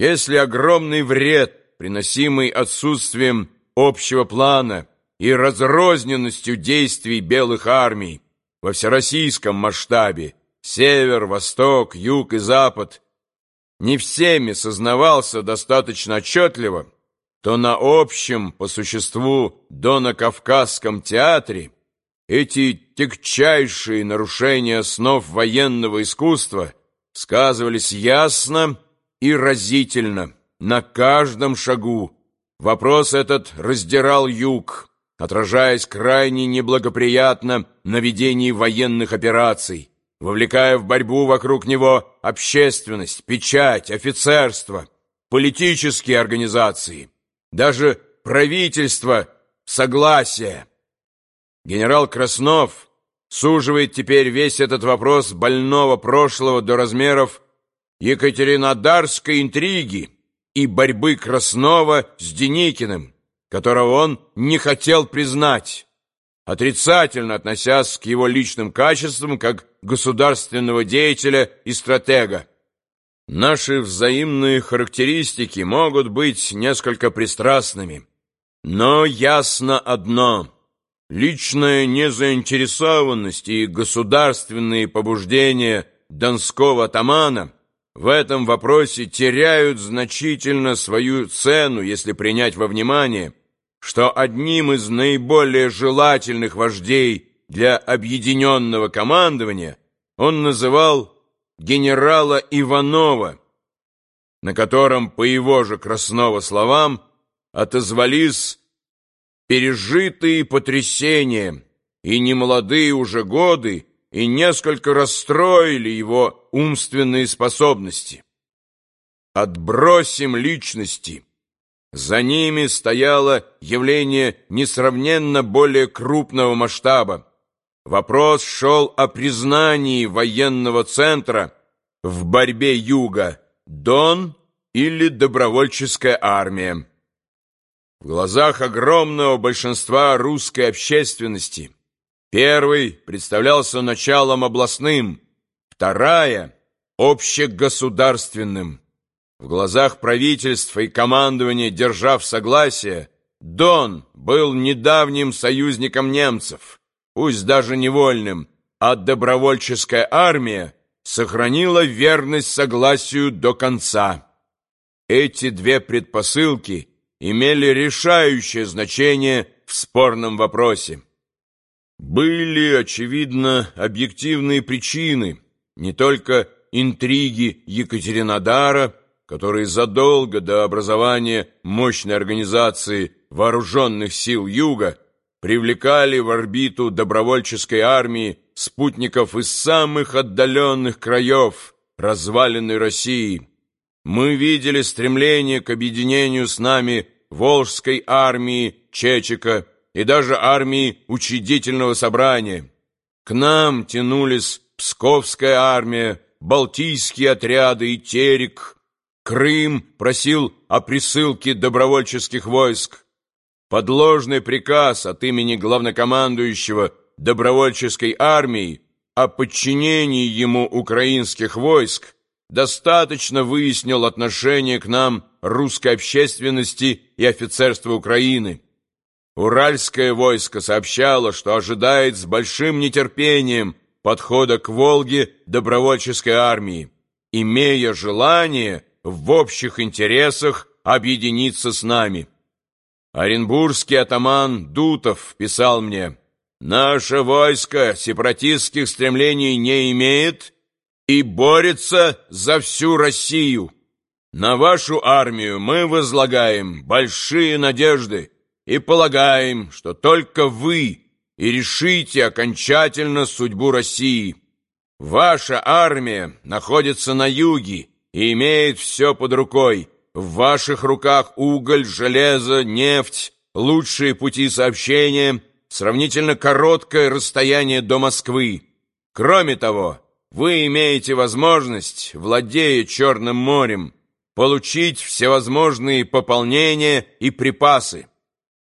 Если огромный вред, приносимый отсутствием общего плана и разрозненностью действий белых армий во всероссийском масштабе, север, восток, юг и запад, не всеми сознавался достаточно отчетливо, то на общем, по существу, Донокавказском театре эти тягчайшие нарушения основ военного искусства сказывались ясно и разительно на каждом шагу. Вопрос этот раздирал юг, отражаясь крайне неблагоприятно на ведении военных операций, вовлекая в борьбу вокруг него общественность, печать, офицерство, политические организации, даже правительство согласия. Генерал Краснов суживает теперь весь этот вопрос больного прошлого до размеров Екатеринодарской интриги и борьбы Краснова с Деникиным, которого он не хотел признать, отрицательно относясь к его личным качествам как государственного деятеля и стратега. Наши взаимные характеристики могут быть несколько пристрастными, но ясно одно – Личная незаинтересованность и государственные побуждения донского атамана в этом вопросе теряют значительно свою цену, если принять во внимание, что одним из наиболее желательных вождей для объединенного командования он называл генерала Иванова, на котором, по его же Краснова словам, отозвались пережитые потрясения и немолодые уже годы и несколько расстроили его умственные способности. Отбросим личности. За ними стояло явление несравненно более крупного масштаба. Вопрос шел о признании военного центра в борьбе Юга, Дон или добровольческая армия. В глазах огромного большинства русской общественности первый представлялся началом областным, вторая — общегосударственным. В глазах правительства и командования, держав согласие, Дон был недавним союзником немцев, пусть даже невольным, а добровольческая армия сохранила верность согласию до конца. Эти две предпосылки — имели решающее значение в спорном вопросе. Были, очевидно, объективные причины, не только интриги Екатеринодара, которые задолго до образования мощной организации вооруженных сил Юга привлекали в орбиту добровольческой армии спутников из самых отдаленных краев разваленной России – мы видели стремление к объединению с нами Волжской армии Чечика и даже армии Учредительного собрания. К нам тянулись Псковская армия, Балтийские отряды и Терек. Крым просил о присылке добровольческих войск. Подложный приказ от имени главнокомандующего добровольческой армии о подчинении ему украинских войск достаточно выяснил отношение к нам русской общественности и офицерства Украины. Уральское войско сообщало, что ожидает с большим нетерпением подхода к Волге добровольческой армии, имея желание в общих интересах объединиться с нами. Оренбургский атаман Дутов писал мне, «Наше войско сепаратистских стремлений не имеет и борется за всю Россию. На вашу армию мы возлагаем большие надежды и полагаем, что только вы и решите окончательно судьбу России. Ваша армия находится на юге и имеет все под рукой. В ваших руках уголь, железо, нефть, лучшие пути сообщения, сравнительно короткое расстояние до Москвы. Кроме того, вы имеете возможность, владея Черным морем, получить всевозможные пополнения и припасы.